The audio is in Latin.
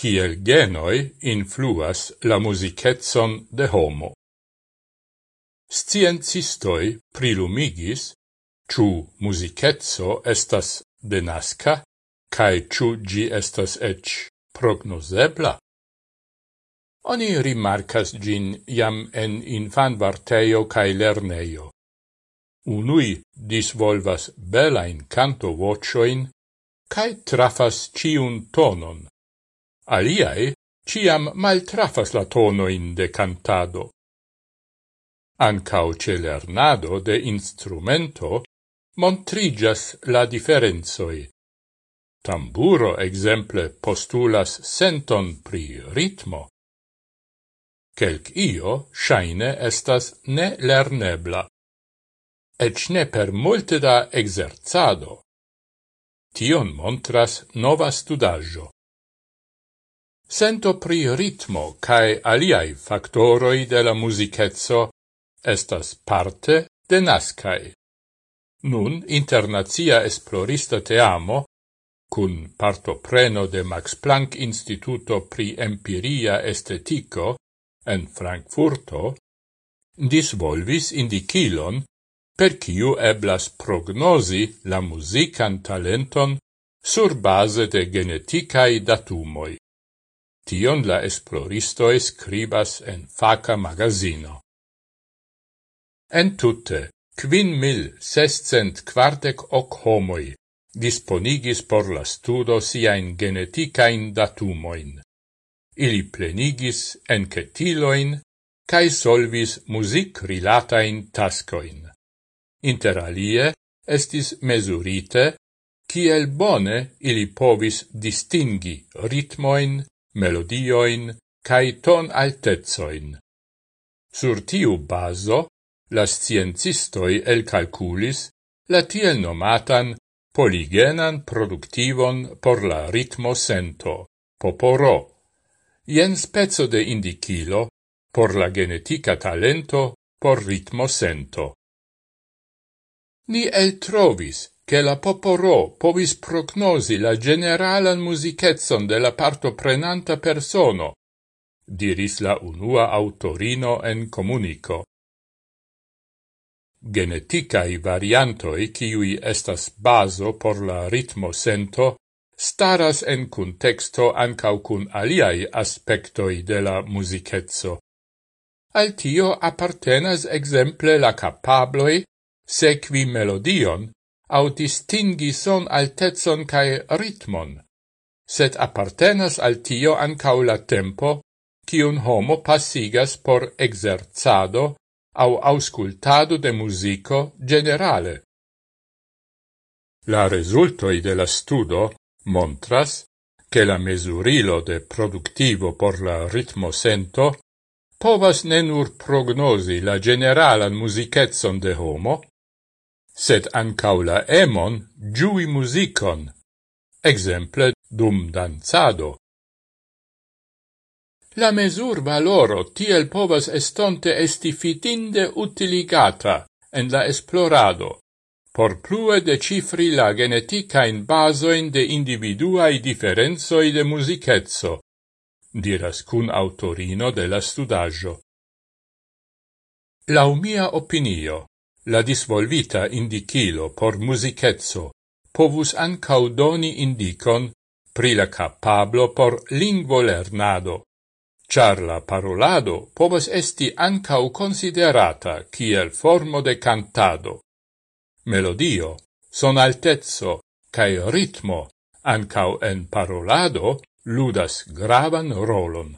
kiel genoi influas la musicetson de homo. Sciencistoi prilumigis ciu musicetso estas denasca, cae ciu gi estas ec prognosebla. Oni rimarcas gin jam en infanvarteio cae lerneio. Unui disvolvas belain canto vocioin, cae trafas ciun tonon aliae ciam maltrafas la tonoin de cantado. Ancao ce lernado de instrumento montrigas la differenzoi. Tamburo exemple postulas senton pri ritmo. Kelk io shaine estas ne lernebla, ec ne per multe da exerzado. Tion montras nova studaggio. Sento pri ritmo cae aliai factoroi de la musicezzo estas parte de nascae. Nun internazia esplorista teamo, cun partopreno de Max Planck Instituto pri Empiria Estetico en Frankfurto, disvolvis indicilon per kiu eblas prognosi la musican talenton sur base de geneticae datumoi. Tion la esploristoi scribas en faca magazino. En tutte, quin mil sescent quartec hoc homoi disponigis por la studo siain geneticain datumoin. Ili plenigis encetiloin cae solvis music rilatain tascoin. Inter alie estis mesurite, kiel bone ili povis distingi ritmoin, melodioin cae ton altezoin. Sur tiu baso, la sciencistoi elcalculis la tiel nomatan poligenan productivon por la ritmo sento, poporo. Ien spezzo de indicilo por la genetica talento por ritmo sento. Ni el trovis che la poporo povis prognosi la generalan musicezzon de la parto prenanta persono, diris la unua autorino en comunico. Geneticae variantoi, ciui estas baso por la ritmo sento, staras en contexto ancau cun aliai aspectoi de la musicezzo. Al tio appartenas exemple la capabloi sequi melodion au distingi son altezon cae ritmon, set appartenas al tio ancau la tempo, cium homo passigas por exerzado au auscultado de musico generale. La resultoi de la studo montras che la mesurilo de productivo por la ritmo sento povas ne nur prognosi la generalan musicetson de homo, sed ancau la emon giui musicon, exemple dum danzado. La mesur valoro tiel povas estonte esti fitinde utiligata en la esplorado, por plue de cifri la geneticain basoin de individuai differenzoi de musicezzo, diras cun autorino de la studaggio. La mia opinio, La disvolvita indicilo por musicezzo povus ancau doni indicon pri la capablo por lingvo lernado, char la parolado povas esti ancau considerata kiel formo de cantado. Melodio, son altezzo, cae ritmo, ancau en parolado, ludas gravan rolon.